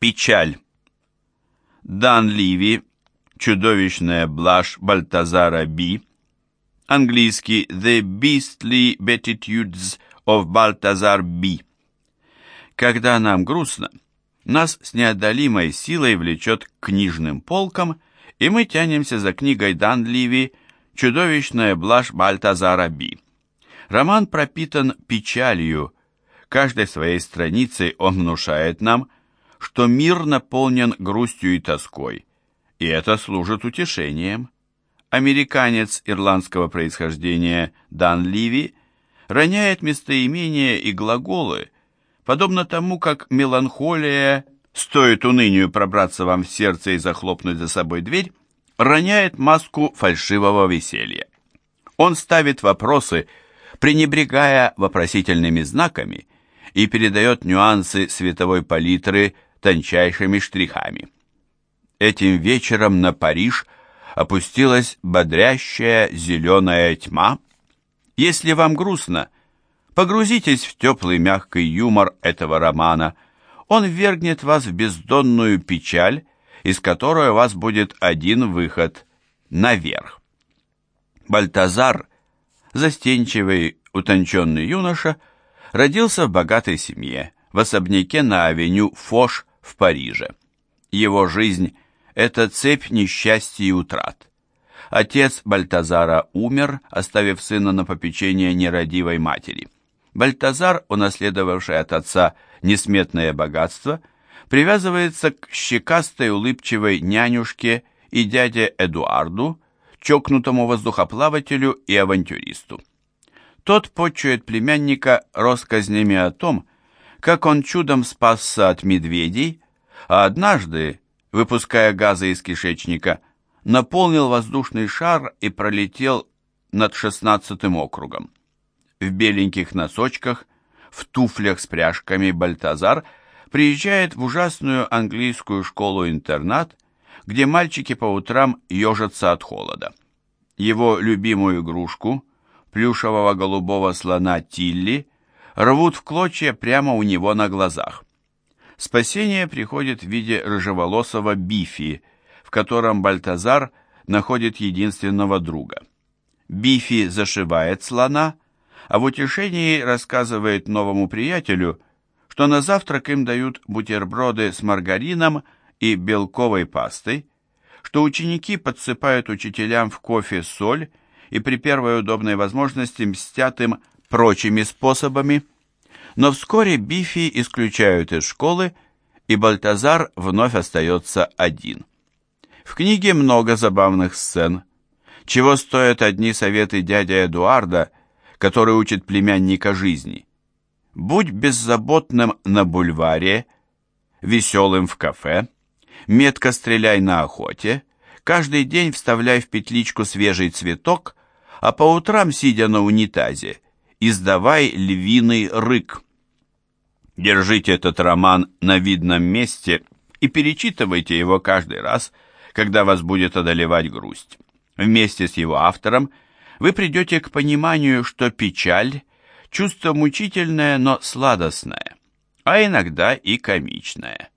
Печаль. Дан Ливи, чудовищная блажь Бальтазара Би, английский The Beastly Beatitudes of Balthazar B. Когда нам грустно, нас с неодолимой силой влечет к книжным полкам, и мы тянемся за книгой Дан Ливи «Чудовищная блажь Бальтазара Би». Роман пропитан печалью, каждой своей страницей он внушает нам, что мир наполнен грустью и тоской, и это служит утешением. Американец ирландского происхождения Дан Ливи роняет местоимения и глаголы, подобно тому, как меланхолия, стоит унынию пробраться вам в сердце и захлопнуть за собой дверь, роняет маску фальшивого веселья. Он ставит вопросы, пренебрегая вопросительными знаками, и передает нюансы световой палитры тончайшими штрихами. Этим вечером на Париж опустилась бодрящая зеленая тьма. Если вам грустно, погрузитесь в теплый мягкий юмор этого романа. Он ввергнет вас в бездонную печаль, из которой у вас будет один выход — наверх. Бальтазар, застенчивый, утонченный юноша, родился в богатой семье, в особняке на авеню Фош в Париже. Его жизнь – это цепь несчастья и утрат. Отец Бальтазара умер, оставив сына на попечение нерадивой матери. Бальтазар, унаследовавший от отца несметное богатство, привязывается к щекастой улыбчивой нянюшке и дяде Эдуарду, чокнутому воздухоплавателю и авантюристу. Тот почует племянника россказнями о том, как он чудом спасся от медведей, а однажды, выпуская газы из кишечника, наполнил воздушный шар и пролетел над шестнадцатым округом. В беленьких носочках, в туфлях с пряжками Бальтазар приезжает в ужасную английскую школу-интернат, где мальчики по утрам ежатся от холода. Его любимую игрушку, плюшевого голубого слона Тилли, рвут в клочья прямо у него на глазах. Спасение приходит в виде рыжеволосого Бифи, в котором Бальтазар находит единственного друга. Бифи зашивает слона, а в утешении рассказывает новому приятелю, что на завтрак им дают бутерброды с маргарином и белковой пастой, что ученики подсыпают учителям в кофе соль и при первой удобной возможности мстят им прочими способами. Но вскоре Бифи исключают из школы, и Бальтазар вновь остается один. В книге много забавных сцен, чего стоят одни советы дяди Эдуарда, который учит племянника жизни. Будь беззаботным на бульваре, веселым в кафе, метко стреляй на охоте, каждый день вставляй в петличку свежий цветок, а по утрам, сидя на унитазе, издавай львиный рык. Держите этот роман на видном месте и перечитывайте его каждый раз, когда вас будет одолевать грусть. Вместе с его автором вы придете к пониманию, что печаль – чувство мучительное, но сладостное, а иногда и комичное.